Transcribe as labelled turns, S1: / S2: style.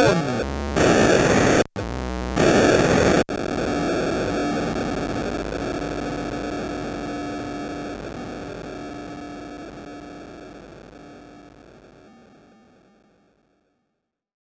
S1: Bourne.